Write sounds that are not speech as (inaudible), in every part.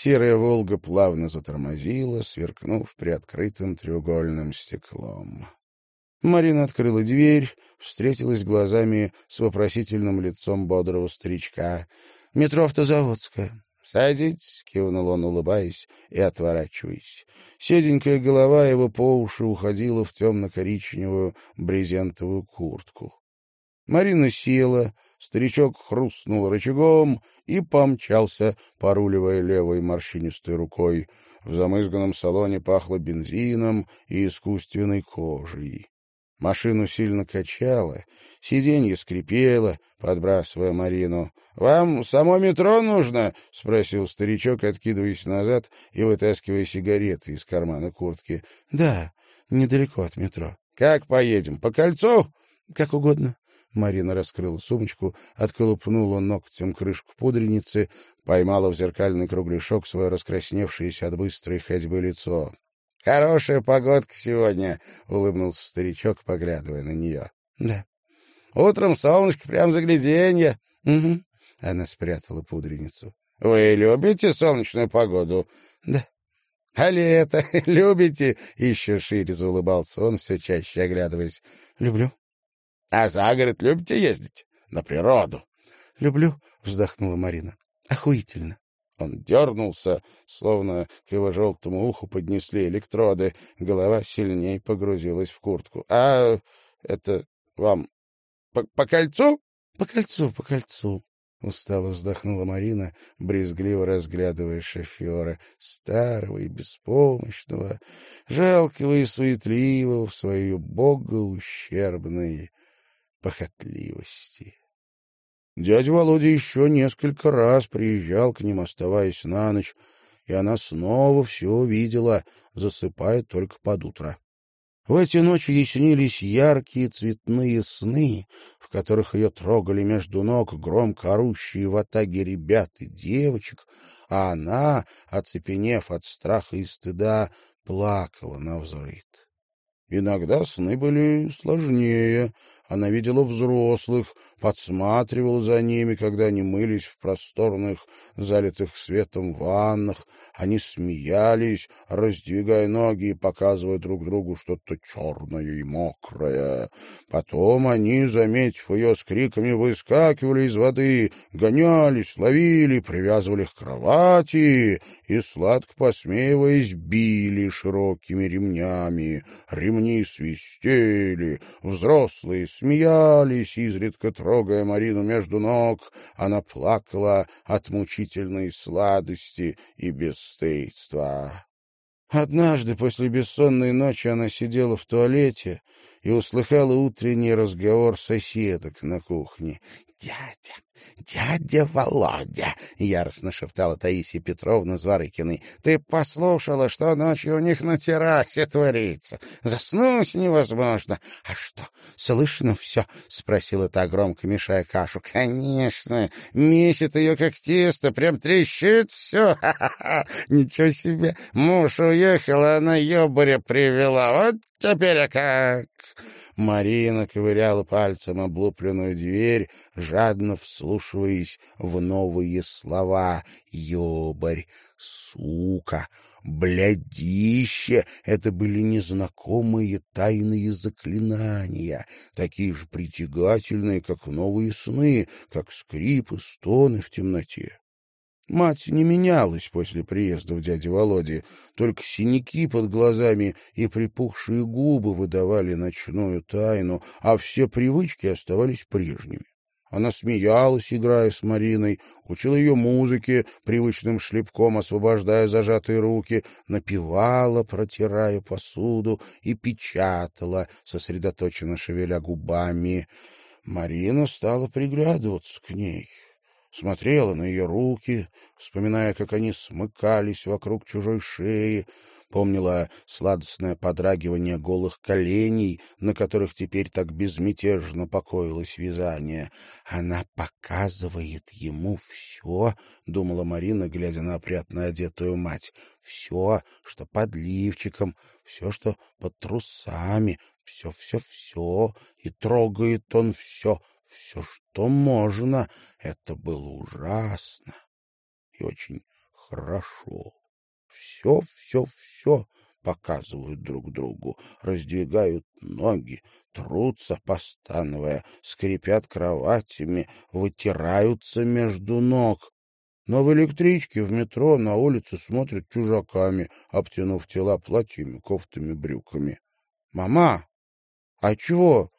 Серая «Волга» плавно затормозила, сверкнув приоткрытым треугольным стеклом. Марина открыла дверь, встретилась глазами с вопросительным лицом бодрого старичка. «Метро Автозаводская». «Садитесь», — кивнул он, улыбаясь и отворачиваясь. Седенькая голова его по уши уходила в темно-коричневую брезентовую куртку. Марина села, старичок хрустнул рычагом и помчался, поруливая левой морщинистой рукой. В замызганном салоне пахло бензином и искусственной кожей. Машину сильно качало, сиденье скрипело, подбрасывая Марину. — Вам само метро нужно? — спросил старичок, откидываясь назад и вытаскивая сигареты из кармана куртки. — Да, недалеко от метро. — Как поедем? По кольцу? — Как угодно. Марина раскрыла сумочку, отколупнула ногтем крышку пудреницы, поймала в зеркальный кругляшок свое раскрасневшееся от быстрой ходьбы лицо. — Хорошая погодка сегодня, — улыбнулся старичок, поглядывая на нее. — Да. — Утром солнышко прям загляденье. — Угу. Она спрятала пудреницу. — Вы любите солнечную погоду? — Да. — А лето (laughs) любите? — еще шире заулыбался он, все чаще оглядываясь. — Люблю. — А за город любите ездить? На природу? — Люблю, — вздохнула Марина. — Охуительно. Он дернулся, словно к его желтому уху поднесли электроды. Голова сильнее погрузилась в куртку. — А это вам по, по кольцу? — По кольцу, по кольцу. Устало вздохнула Марина, брезгливо разглядывая шофера, старого и беспомощного, жалкого и суетливого в своей богоущербной похотливости. Дядя Володя еще несколько раз приезжал к ним, оставаясь на ночь, и она снова все видела, засыпая только под утро. В эти ночи ей снились яркие цветные сны, в которых ее трогали между ног громко орущие в атаге ребят и девочек, а она, оцепенев от страха и стыда, плакала на взрыд. Иногда сны были сложнее, она видела взрослых, подсматривала за ними, когда они мылись в просторных, залитых светом ваннах. Они смеялись, раздвигая ноги и показывая друг другу что-то черное и мокрое. Потом они, заметив ее с криками, выскакивали из воды, гонялись, ловили, привязывали к кровати и, сладко посмеиваясь, били широкими ремнями. Ремни свистели, взрослые смеялись, изредка трогая Марину между ног. Она плакала от мучительной сладости и бесстыдства. Однажды после бессонной ночи она сидела в туалете и услыхала утренний разговор соседок на кухне. «Дядя, дядя Володя!» — яростно шептала Таисия Петровна Зворыкиной. «Ты послушала, что ночью у них на террасе творится? Заснуть невозможно!» «А что, слышно все?» — спросила та, громко мешая кашу. «Конечно! Месит ее как тесто, прям трещит все! Ха-ха-ха! Ничего себе! Муж уехал, а она ебаря привела! Вот теперь а как!» Марина ковыряла пальцем облупленную дверь, жадно вслушиваясь в новые слова. «Ёбарь! Сука! Блядище!» Это были незнакомые тайные заклинания, такие же притягательные, как новые сны, как скрип и стоны в темноте. Мать не менялась после приезда дяди Володи, только синяки под глазами и припухшие губы выдавали ночную тайну, а все привычки оставались прежними. Она смеялась, играя с Мариной, учила ее музыке, привычным шлепком освобождая зажатые руки, напевала, протирая посуду и печатала, сосредоточенно шевеля губами. Марина стала приглядываться к ней смотрела на ее руки, вспоминая, как они смыкались вокруг чужой шеи, помнила сладостное подрагивание голых коленей, на которых теперь так безмятежно покоилось вязание. «Она показывает ему все», — думала Марина, глядя на опрятно одетую мать, — «все, что под лифчиком, все, что под трусами, все-все-все, и трогает он все, все, что можно. Это было ужасно и очень хорошо. Все, все, все показывают друг другу, раздвигают ноги, трутся, постановая, скрипят кроватями, вытираются между ног. Но в электричке, в метро, на улице смотрят чужаками, обтянув тела платьями, кофтами, брюками. — Мама, а чего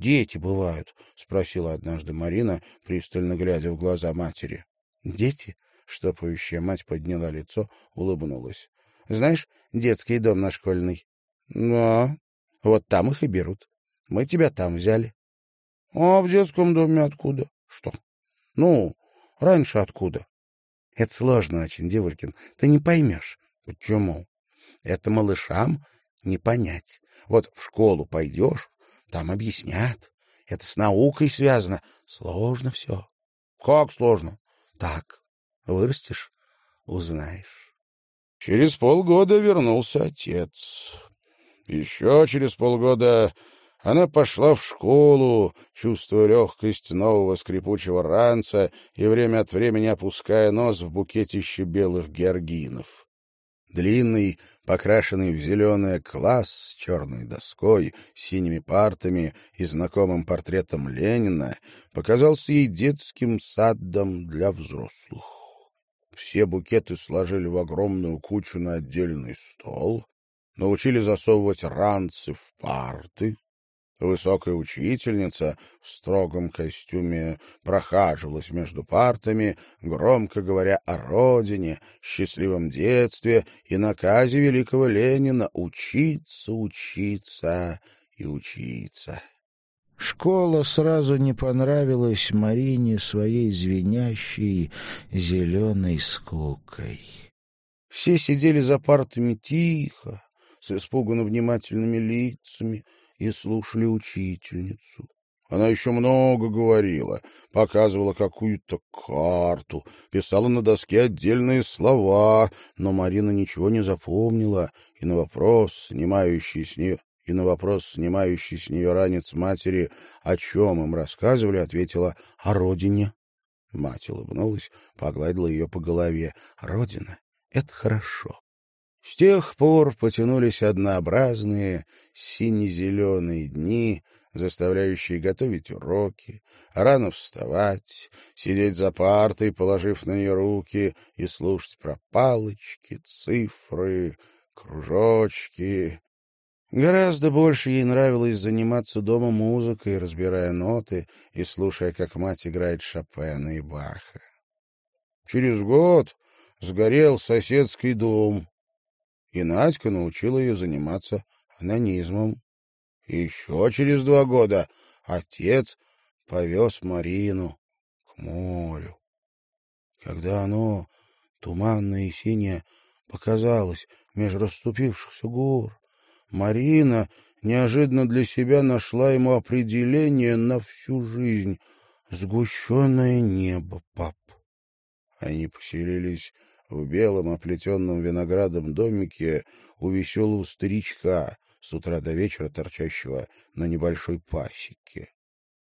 дети бывают? — спросила однажды Марина, пристально глядя в глаза матери. — Дети? — штопающая мать подняла лицо, улыбнулась. Знаешь, детский дом наш школьный? — Да. Вот там их и берут. Мы тебя там взяли. — А в детском доме откуда? — Что? — Ну, раньше откуда? — Это сложно очень, Девулькин. Ты не поймешь. — Почему? — Это малышам не понять. Вот в школу пойдешь, там объяснят. Это с наукой связано. Сложно все. — Как сложно? — Так. Вырастешь — узнаешь. Через полгода вернулся отец. Еще через полгода она пошла в школу, чувствуя легкость нового скрипучего ранца и время от времени опуская нос в букетище белых георгинов. Длинный, покрашенный в зеленое класс с черной доской, синими партами и знакомым портретом Ленина показался ей детским садом для взрослых. Все букеты сложили в огромную кучу на отдельный стол, научили засовывать ранцы в парты. Высокая учительница в строгом костюме прохаживалась между партами, громко говоря о родине, счастливом детстве и наказе великого Ленина учиться, учиться и учиться. Школа сразу не понравилась Марине своей звенящей зеленой скукой. Все сидели за партами тихо, с испуганно внимательными лицами и слушали учительницу. Она еще много говорила, показывала какую-то карту, писала на доске отдельные слова, но Марина ничего не запомнила, и на вопрос, снимающий с нее и на вопрос, снимающий с нее ранец матери, о чем им рассказывали, ответила «О родине». Мать улыбнулась, погладила ее по голове. «Родина — это хорошо». С тех пор потянулись однообразные сине-зеленые дни, заставляющие готовить уроки, рано вставать, сидеть за партой, положив на нее руки, и слушать про палочки, цифры, кружочки, Гораздо больше ей нравилось заниматься дома музыкой, разбирая ноты и слушая, как мать играет Шопена и Баха. Через год сгорел соседский дом, и Надька научила ее заниматься анонизмом. еще через два года отец повез Марину к морю. Когда оно, туманное и синее, показалось меж расступившихся гор, Марина неожиданно для себя нашла ему определение на всю жизнь — сгущенное небо, пап. Они поселились в белом оплетенном виноградом домике у веселого старичка, с утра до вечера торчащего на небольшой пасеке.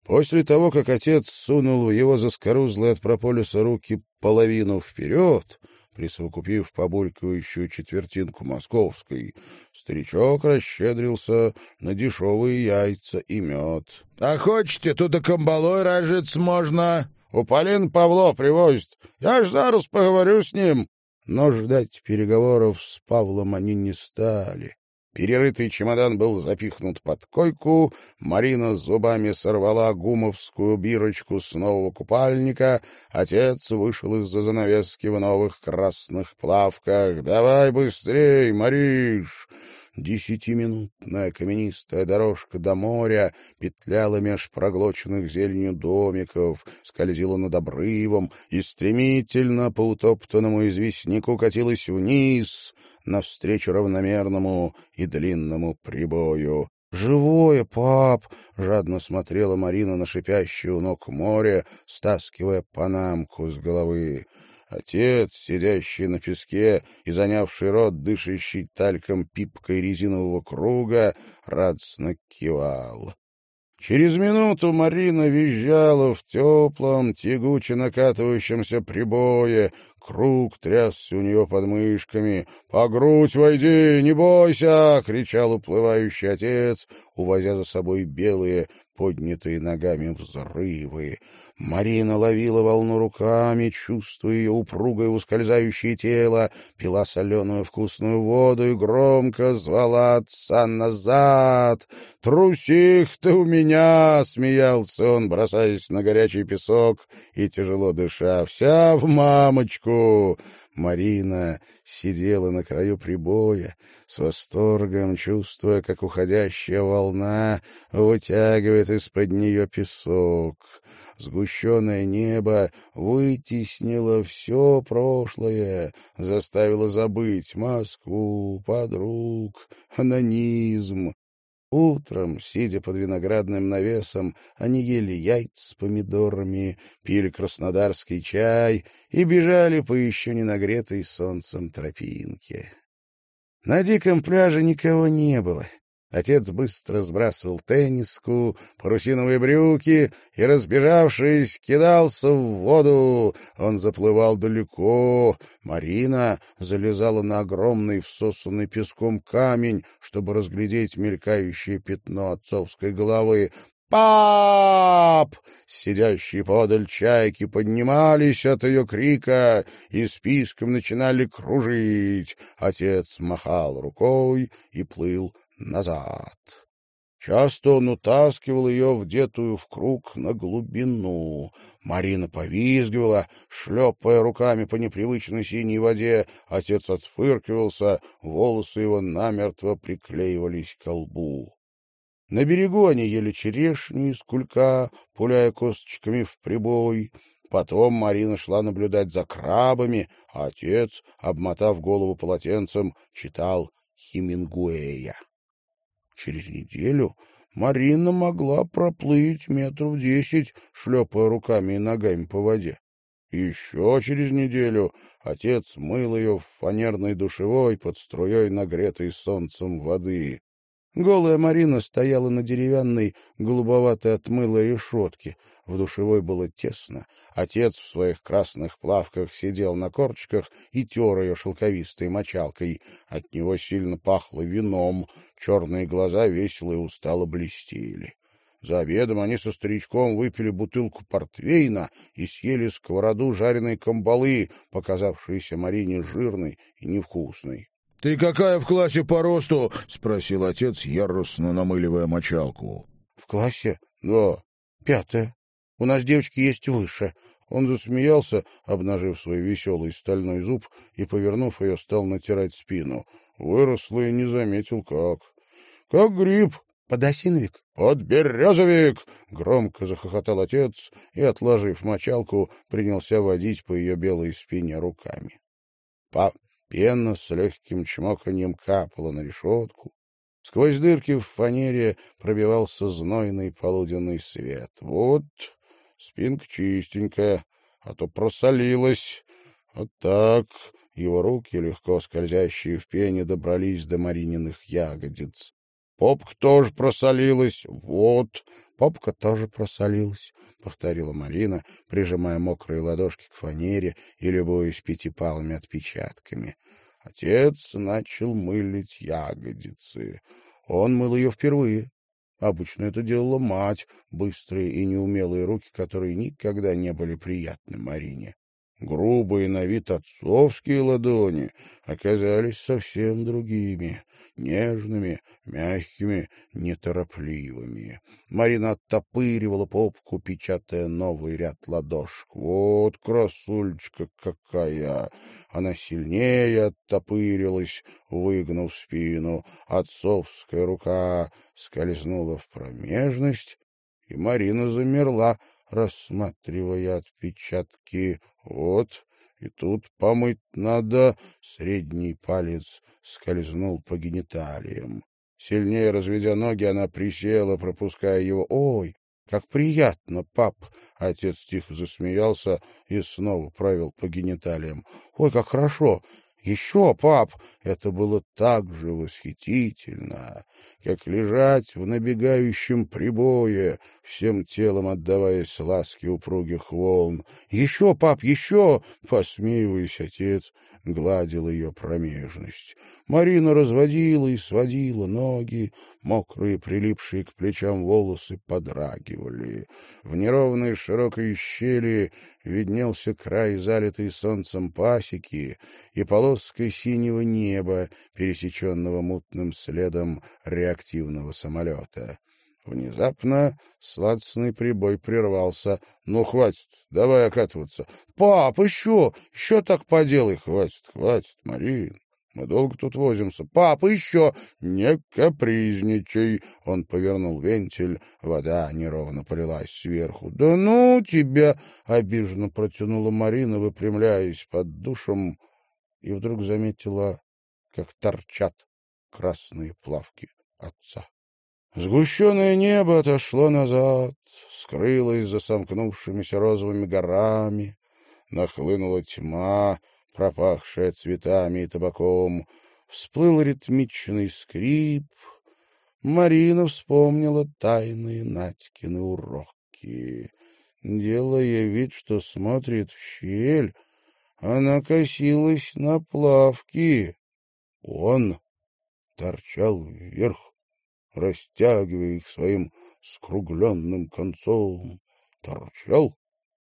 После того, как отец сунул в его заскорузлые от прополиса руки половину вперед, присовокупив побулькающую четвертинку московской, старичок расщедрился на дешевые яйца и мед. — А хочете, тут и камбалой разжиться можно. У Полин Павло привозит. Я ж зараз поговорю с ним. Но ждать переговоров с Павлом они не стали. Перерытый чемодан был запихнут под койку, Марина зубами сорвала гумовскую бирочку с нового купальника, отец вышел из-за занавески в новых красных плавках. «Давай быстрей, Мариш!» Десятиминутная каменистая дорожка до моря петляла меж проглоченных зеленью домиков, скользила над обрывом и стремительно по утоптанному известняку катилась вниз, навстречу равномерному и длинному прибою. «Живое, пап!» — жадно смотрела Марина на шипящую ног море, стаскивая панамку с головы. Отец, сидящий на песке и занявший рот, дышащий тальком пипкой резинового круга, радостно кивал. Через минуту Марина визжала в теплом, тягуче накатывающемся прибое, Круг трясся у нее под мышками. «По грудь войди, не бойся!» — кричал уплывающий отец, увозя за собой белые, поднятые ногами взрывы. Марина ловила волну руками, чувствуя ее упругое ускользающее тело, пила соленую вкусную воду и громко звала отца назад. «Трусих ты у меня!» — смеялся он, бросаясь на горячий песок и тяжело дыша. «Вся в мамочку!» Марина сидела на краю прибоя, с восторгом чувствуя, как уходящая волна вытягивает из-под нее песок. Сгущенное небо вытеснило все прошлое, заставило забыть Москву, подруг, анонизм. Утром, сидя под виноградным навесом, они ели яйца с помидорами, пили краснодарский чай и бежали по еще не нагретой солнцем тропинке. На диком пляже никого не было. Отец быстро сбрасывал тенниску, парусиновые брюки и, разбежавшись, кидался в воду. Он заплывал далеко. Марина залезала на огромный всосанный песком камень, чтобы разглядеть мелькающее пятно отцовской головы. «Пап!» Сидящие подаль чайки поднимались от ее крика и списком начинали кружить. Отец махал рукой и плыл назад. Часто он утаскивал ее, вдетую в круг, на глубину. Марина повизгивала, шлепая руками по непривычной синей воде. Отец отфыркивался, волосы его намертво приклеивались к лбу. На берегу они ели черешню из кулька, пуляя косточками в прибой. Потом Марина шла наблюдать за крабами, а отец, обмотав голову полотенцем, читал Хемингуэя. Через неделю Марина могла проплыть метров десять, шлепая руками и ногами по воде. Еще через неделю отец мыл ее в фанерной душевой под струей нагретой солнцем воды. Голая Марина стояла на деревянной, голубоватой от мыла решетке. В душевой было тесно. Отец в своих красных плавках сидел на корчиках и тер ее шелковистой мочалкой. От него сильно пахло вином, черные глаза весело и устало блестели. За обедом они со старичком выпили бутылку портвейна и съели сковороду жареной камбалы, показавшейся Марине жирной и невкусной. — Ты какая в классе по росту? — спросил отец, яростно намыливая мочалку. — В классе? — Да. — Пятая. У нас девочки есть выше. Он засмеялся, обнажив свой веселый стальной зуб, и, повернув ее, стал натирать спину. Выросла и не заметил, как. — Как гриб. — Подосиновик? — Подберезовик! — громко захохотал отец и, отложив мочалку, принялся водить по ее белой спине руками. По Пена с легким чмоканьем капала на решетку. Сквозь дырки в фанере пробивался знойный полуденный свет. Вот спинка чистенькая, а то просолилась. Вот так. Его руки, легко скользящие в пене, добрались до Марининых ягодиц. Попка тоже просолилась. Вот. Попка тоже просолилась, — повторила Марина, прижимая мокрые ладошки к фанере и любуясь пятипалыми отпечатками. Отец начал мылить ягодицы. Он мыл ее впервые. Обычно это делала мать, быстрые и неумелые руки, которые никогда не были приятны Марине. Грубые на вид отцовские ладони оказались совсем другими, нежными, мягкими, неторопливыми. Марина оттопыривала попку, печатая новый ряд ладошек. Вот красульечка какая! Она сильнее оттопырилась, выгнув спину. Отцовская рука скользнула в промежность, и Марина замерла, рассматривая отпечатки. Вот, и тут помыть надо. Средний палец скользнул по гениталиям. Сильнее разведя ноги, она присела, пропуская его. «Ой, как приятно, пап!» Отец тихо засмеялся и снова правил по гениталиям. «Ой, как хорошо! Еще, пап!» Это было так же восхитительно, как лежать в набегающем прибое, всем телом отдаваясь ласке упругих волн. «Еще, пап, еще!» — посмеиваясь, отец гладил ее промежность. Марина разводила и сводила ноги, мокрые, прилипшие к плечам волосы подрагивали. В неровной широкой щели виднелся край залитой солнцем пасеки и полоской синего неба, пересеченного мутным следом реактивного самолета. Внезапно сладостный прибой прервался. — Ну, хватит, давай окатываться. — Пап, еще, еще так поделай. — Хватит, хватит, Марин. Мы долго тут возимся. Папа, еще! Не капризничай! Он повернул вентиль. Вода неровно полилась сверху. Да ну тебя! Обиженно протянула Марина, выпрямляясь под душем, и вдруг заметила, как торчат красные плавки отца. Сгущенное небо отошло назад, скрылось за сомкнувшимися розовыми горами, нахлынула тьма, пропахшая цветами и табаком, всплыл ритмичный скрип. Марина вспомнила тайные Надькины уроки. Делая вид, что смотрит в щель, она косилась на плавки. Он торчал вверх, растягивая их своим скругленным концом, торчал,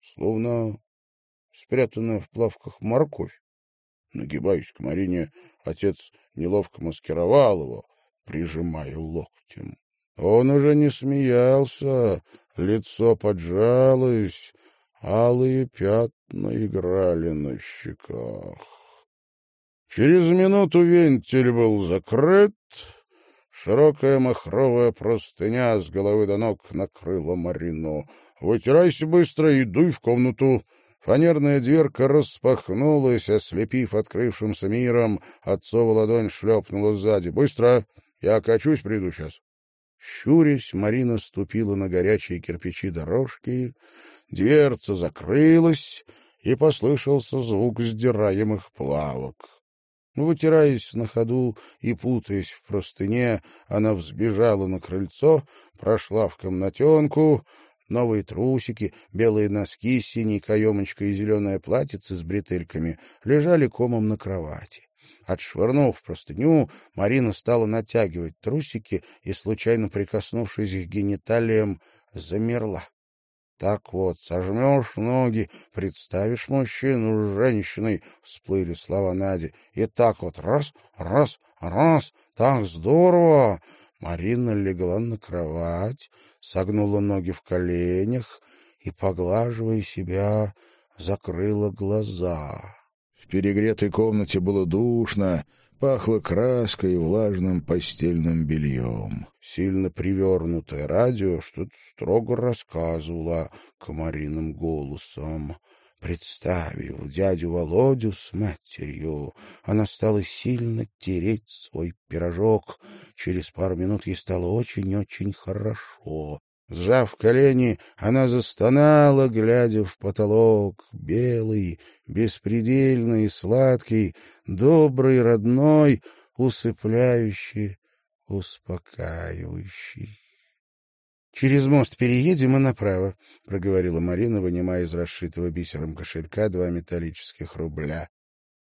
словно спрятанная в плавках морковь. Нагибаясь к Марине, отец неловко маскировал его, прижимая локтем. Он уже не смеялся, лицо поджалось, алые пятна играли на щеках. Через минуту вентиль был закрыт, широкая махровая простыня с головы до ног накрыла Марину. «Вытирайся быстро и дуй в комнату!» Фанерная дверка распахнулась, ослепив открывшимся миром. Отцова ладонь шлепнула сзади. «Быстро! Я качусь, приду сейчас!» Щурясь, Марина ступила на горячие кирпичи дорожки. Дверца закрылась, и послышался звук сдираемых плавок. Вытираясь на ходу и путаясь в простыне, она взбежала на крыльцо, прошла в комнатенку, Новые трусики, белые носки с синей каемочкой и зеленое платьице с бретельками лежали комом на кровати. Отшвырнув простыню, Марина стала натягивать трусики и, случайно прикоснувшись к гениталиям, замерла. Так вот, сожмешь ноги, представишь мужчину с женщиной, — всплыли слова Нади. И так вот раз, раз, раз, так здорово! Марина легла на кровать, согнула ноги в коленях и, поглаживая себя, закрыла глаза. В перегретой комнате было душно, пахло краской и влажным постельным бельем. Сильно привернутое радио что-то строго рассказывало комариным голосом. Представив дядю Володю с матерью, она стала сильно тереть свой пирожок. Через пару минут ей стало очень-очень хорошо. Сжав колени, она застонала, глядя в потолок, белый, беспредельный, сладкий, добрый, родной, усыпляющий, успокаивающий. Через мост переедем и направо, — проговорила Марина, вынимая из расшитого бисером кошелька два металлических рубля.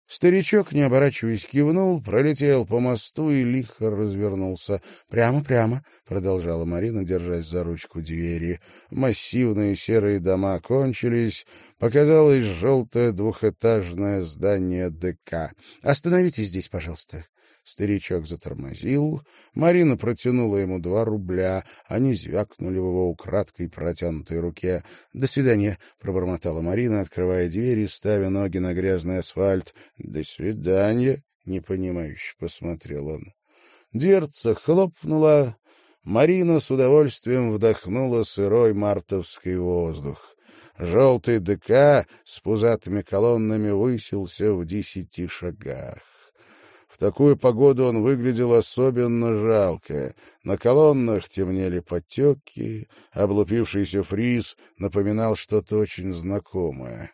Старичок, не оборачиваясь, кивнул, пролетел по мосту и лихо развернулся. «Прямо, прямо», — продолжала Марина, держась за ручку двери. Массивные серые дома кончились, показалось желтое двухэтажное здание ДК. «Остановитесь здесь, пожалуйста». Старичок затормозил. Марина протянула ему два рубля. Они звякнули в его украдкой протянутой руке. «До свидания», — пробормотала Марина, открывая дверь и ставя ноги на грязный асфальт. «До свидания», — непонимающе посмотрел он. Дверца хлопнула. Марина с удовольствием вдохнула сырой мартовский воздух. Желтый ДК с пузатыми колоннами высился в десяти шагах такую погоду он выглядел особенно жалко. На колоннах темнели потеки, облупившийся фриз напоминал что-то очень знакомое.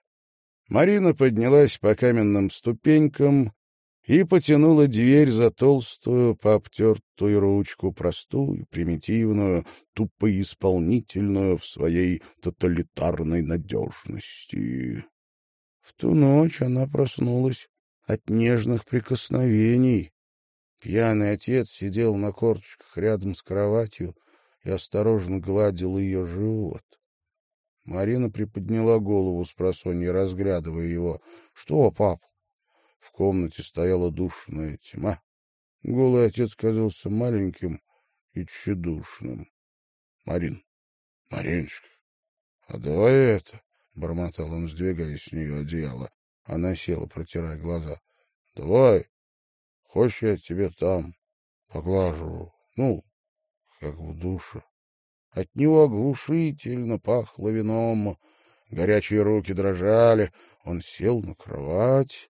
Марина поднялась по каменным ступенькам и потянула дверь за толстую, пообтертую ручку, простую, примитивную, тупо исполнительную в своей тоталитарной надежности. В ту ночь она проснулась от нежных прикосновений. Пьяный отец сидел на корточках рядом с кроватью и осторожно гладил ее живот. Марина приподняла голову с просонья, разглядывая его. — Что, пап? В комнате стояла душная тьма. Голый отец казался маленьким и тщедушным. — Марин, Мариночка, а давай это, — бормотал он, сдвигая с нее одеяло. Она села, протирая глаза. — Давай, хочешь, я тебе там поглажу, ну, как в душе. От него оглушительно пахло вином, горячие руки дрожали. Он сел на кровать,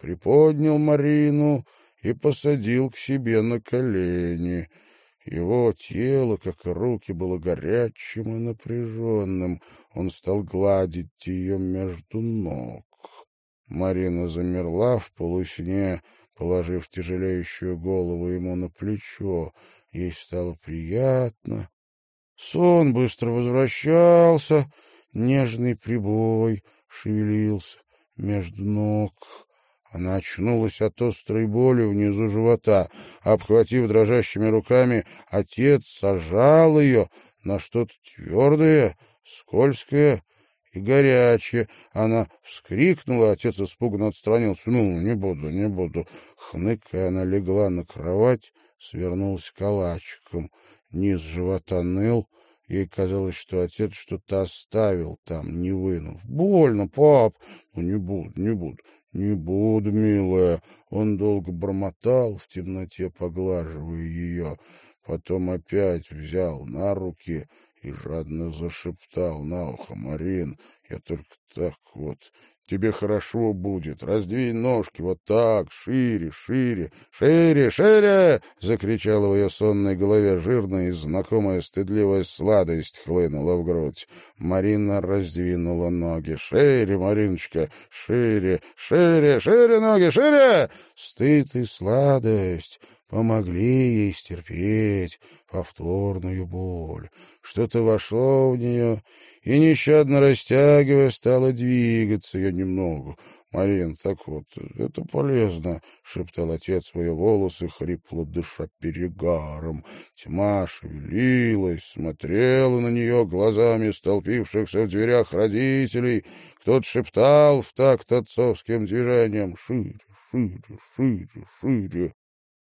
приподнял Марину и посадил к себе на колени. Его тело, как и руки, было горячим и напряженным. Он стал гладить ее между ног. Марина замерла в полусне, положив тяжелеющую голову ему на плечо. Ей стало приятно, Сон быстро возвращался, нежный прибой шевелился между ног. Она очнулась от острой боли внизу живота. Обхватив дрожащими руками, отец сажал ее на что-то твердое, скользкое и горячее. Она вскрикнула, отец испуганно отстранился. «Ну, не буду, не буду». Хныкая, она легла на кровать, свернулась калачиком. Низ живота ныл. Ей казалось, что отец что-то оставил там, не вынув. «Больно, пап!» «Ну, не буду, не буду, не буду, милая!» Он долго бормотал в темноте, поглаживая ее. Потом опять взял на руки и жадно зашептал на ухо. «Марин, я только так вот Тебе хорошо будет. Раздвинь ножки вот так, шире, шире, шире, шире!» — закричала в ее сонной голове жирная и знакомая стыдливая сладость хлынула в грудь. Марина раздвинула ноги. «Шире, Мариночка, шире, шире, шире ноги, шире!» Стыд и сладость помогли ей стерпеть повторную боль. Что-то вошло в нее и, нещадно растягивая, стала двигаться я немного. «Марин, так вот, это полезно», — шептал отец свои волосы, хрипло дыша перегаром. Тьма шевелилась, смотрела на нее глазами столпившихся в дверях родителей. Кто-то шептал в такт отцовским движением «Шире, шире, шире, шире».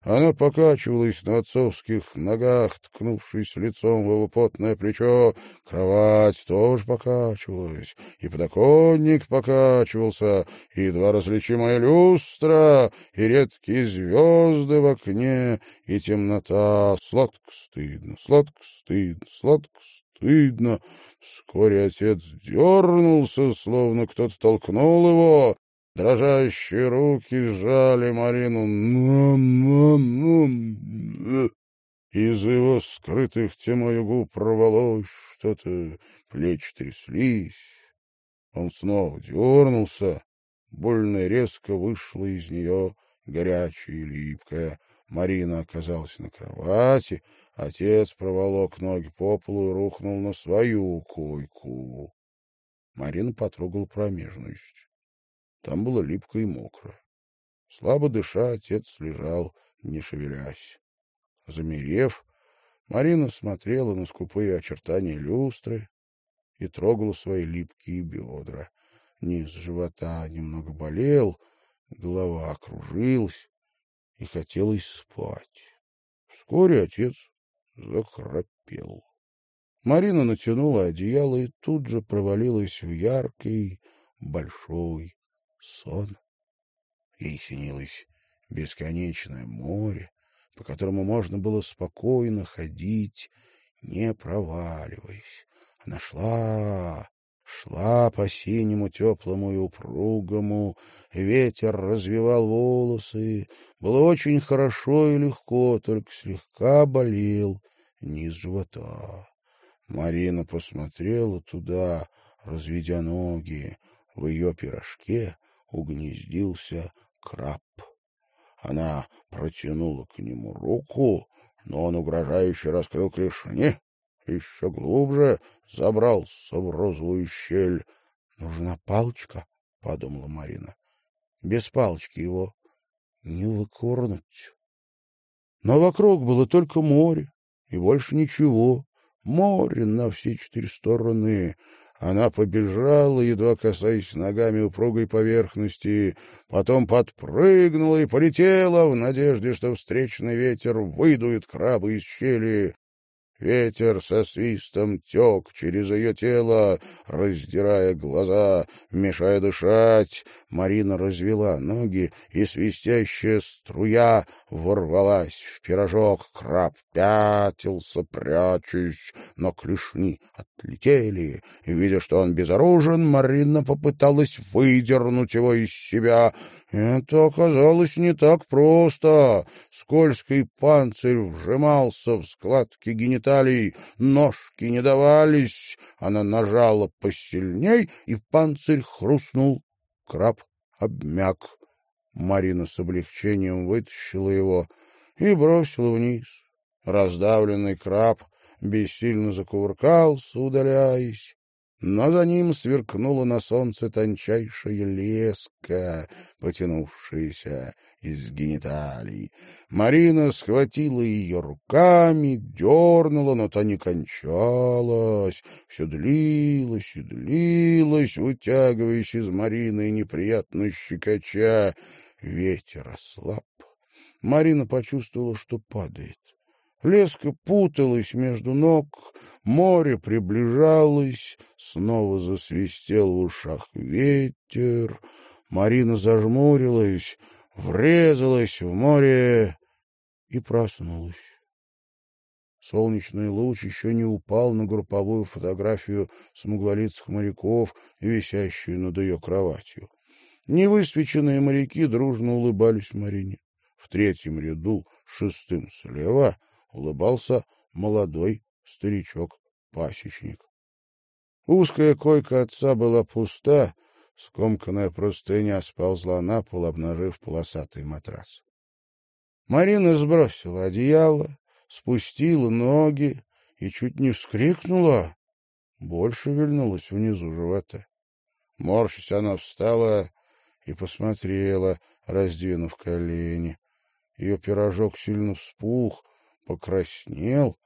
Она покачивалась на отцовских ногах, ткнувшись лицом в его потное плечо. Кровать тоже покачивалась, и подоконник покачивался, и едва различимая люстра, и редкие звезды в окне, и темнота. Сладко стыдно, сладко стыдно, сладко стыдно. Вскоре отец дернулся, словно кто-то толкнул его, Дрожащие руки сжали Марину. Из его скрытых темою губ рвалось что-то, плечи тряслись. Он снова дернулся, больно резко вышла из нее горячая и липкая. Марина оказалась на кровати, отец проволок ноги по полу и рухнул на свою койку. Марина потрогал промежность. Там было липко и мокро. Слабо дыша, отец лежал, не шевелясь. Замерев, Марина смотрела на скупые очертания люстры и трогала свои липкие бедра. Низ живота немного болел, голова окружилась и хотелось спать. Вскоре отец захрапел. Марина натянула одеяло и тут же провалилась в яркий большой сон. Ей снилось бесконечное море, по которому можно было спокойно ходить, не проваливаясь. Она шла, шла по синему теплому и упругому, ветер развивал волосы, было очень хорошо и легко, только слегка болел низ живота. Марина посмотрела туда, разведя ноги. В ее пирожке угнездился краб. Она протянула к нему руку, но он угрожающе раскрыл клешни, еще глубже забрался в розовую щель. — Нужна палочка, — подумала Марина. — Без палочки его не выкорнуть. Но вокруг было только море и больше ничего. Море на все четыре стороны. Она побежала, едва касаясь ногами упругой поверхности, потом подпрыгнула и полетела в надежде, что встречный ветер выдует крабы из щели. Ветер со свистом тек через ее тело, раздирая глаза, мешая дышать. Марина развела ноги, и свистящая струя ворвалась в пирожок. Краб пятился, прячась, но клешни отлетели. И, видя, что он безоружен, Марина попыталась выдернуть его из себя — это оказалось не так просто. Скользкий панцирь вжимался в складки гениталий, ножки не давались. Она нажала посильней, и панцирь хрустнул. Краб обмяк. Марина с облегчением вытащила его и бросила вниз. Раздавленный краб бессильно закувыркался, удаляясь но за ним сверкнула на солнце тончайшая леска, потянувшаяся из гениталий. Марина схватила ее руками, дернула, но та не кончалась, все длилось и длилось, вытягиваясь из Марины неприятно щекоча. Ветер ослаб. Марина почувствовала, что падает. Леска путалась между ног, море приближалось, снова засвистел в ушах ветер. Марина зажмурилась, врезалась в море и проснулась. Солнечный луч еще не упал на групповую фотографию смуглолицых моряков, висящую над ее кроватью. Невысвеченные моряки дружно улыбались Марине. В третьем ряду, шестым слева — улыбался молодой старичок-пасечник. Узкая койка отца была пуста, скомканная простыня сползла на пол, обнажив полосатый матрас. Марина сбросила одеяло, спустила ноги и чуть не вскрикнула. Больше вильнулась внизу живота. Морщись, она встала и посмотрела, раздвинув колени. Ее пирожок сильно вспух, покраснел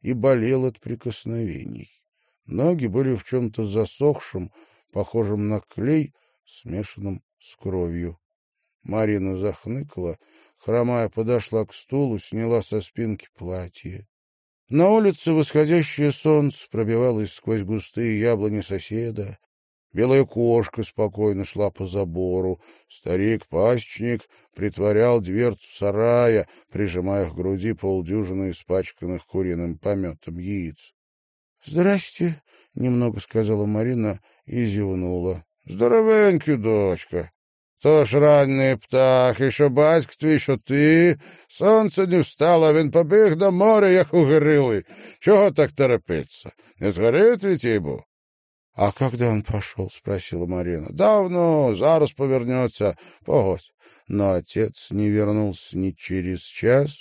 и болел от прикосновений. Ноги были в чем-то засохшем, похожем на клей, смешанном с кровью. Марина захныкала, хромая подошла к стулу, сняла со спинки платье. На улице восходящее солнце пробивалось сквозь густые яблони соседа, Белая кошка спокойно шла по забору. Старик-пасечник притворял дверцу сарая, прижимая к груди полдюжины испачканных куриным пометом яиц. — Здрасте, — немного сказала Марина и зевнула. — Здоровенький, дочка. То ж ранний птах, і що батько твій, що ти. Сонце не встало, він побіг до моря, як угорили. Чого так терпиться? Не згорить від їй був? — А когда он пошел? — спросила Марина. — Давно, зараз повернется. Погодь. Но отец не вернулся ни через час,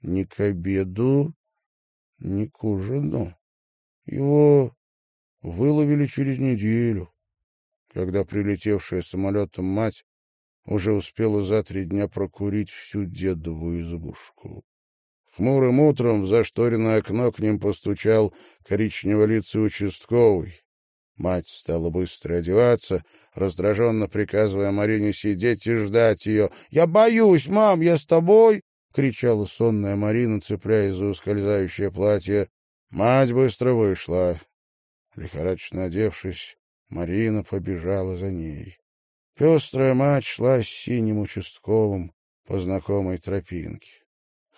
ни к обеду, ни к ужину. Его выловили через неделю, когда прилетевшая самолетом мать уже успела за три дня прокурить всю дедовую избушку. Хмурым утром в зашторенное окно к ним постучал коричневолицый участковый. Мать стала быстро одеваться, раздраженно приказывая Марине сидеть и ждать ее. — Я боюсь, мам, я с тобой! — кричала сонная Марина, цепляясь за ускользающее платье. Мать быстро вышла. Лихорадочно одевшись, Марина побежала за ней. Пестрая мать шла с синим участковым по знакомой тропинке.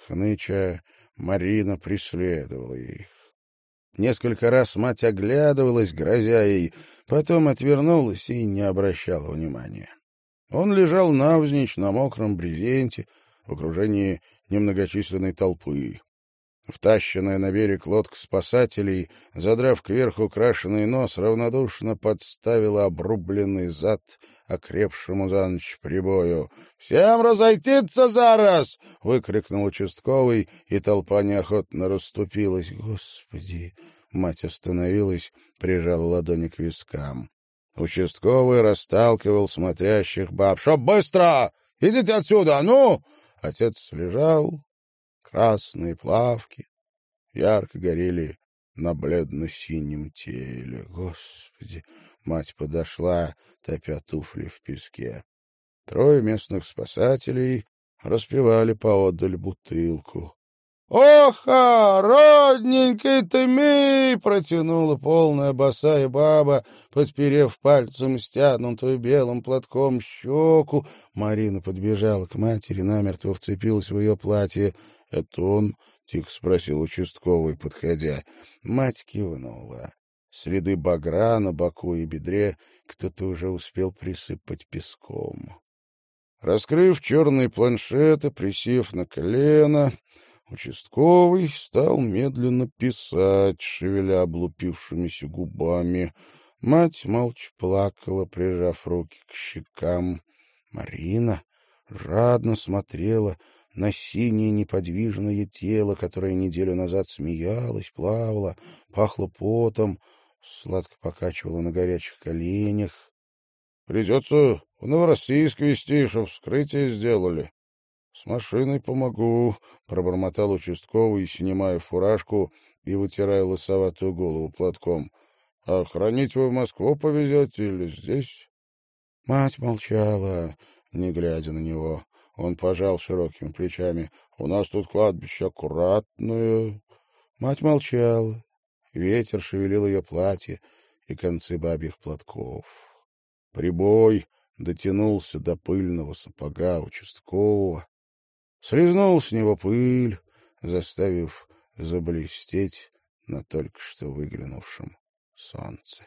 Хныча, Марина преследовала их. Несколько раз мать оглядывалась, грозя ей, потом отвернулась и не обращала внимания. Он лежал навзничь на мокром брезенте в окружении немногочисленной толпы. Втащенная на берег лодка спасателей, задрав кверху крашеный нос, равнодушно подставила обрубленный зад окрепшему за ночь прибою. «Всем разойтиться зараз!» — выкрикнул участковый, и толпа неохотно расступилась. «Господи!» — мать остановилась, прижала ладони к вискам. Участковый расталкивал смотрящих баб. «Чтоб быстро! Идите отсюда! А ну!» Отец лежал, красные плавки ярко горели на бледно-синем теле. Господи! Мать подошла, топя туфли в песке. Трое местных спасателей распивали поодаль бутылку. «Оха, родненький ты мой!» — протянула полная босая баба, подперев пальцем стянутую белым платком щеку. Марина подбежала к матери, намертво вцепилась в ее платье. «Это он?» — тихо спросил участковый, подходя. Мать кивнула. Следы багра на боку и бедре кто-то уже успел присыпать песком. Раскрыв черные планшеты, присев на колено, Участковый стал медленно писать, шевеля облупившимися губами. Мать молча плакала, прижав руки к щекам. Марина жадно смотрела на синее неподвижное тело, которое неделю назад смеялось, плавало, пахло потом, сладко покачивало на горячих коленях. — Придется в Новороссийск везти, чтоб вскрытие сделали. — С машиной помогу, — пробормотал участковый, снимая фуражку и вытирая лысоватую голову платком. — А хранить вы в Москву повезете или здесь? Мать молчала, не глядя на него. Он пожал широкими плечами. — У нас тут кладбище аккуратное. Мать молчала. Ветер шевелил ее платье и концы бабьих платков. Прибой дотянулся до пыльного сапога участкового, Слизнул с него пыль, заставив заблестеть на только что выглянувшем солнце.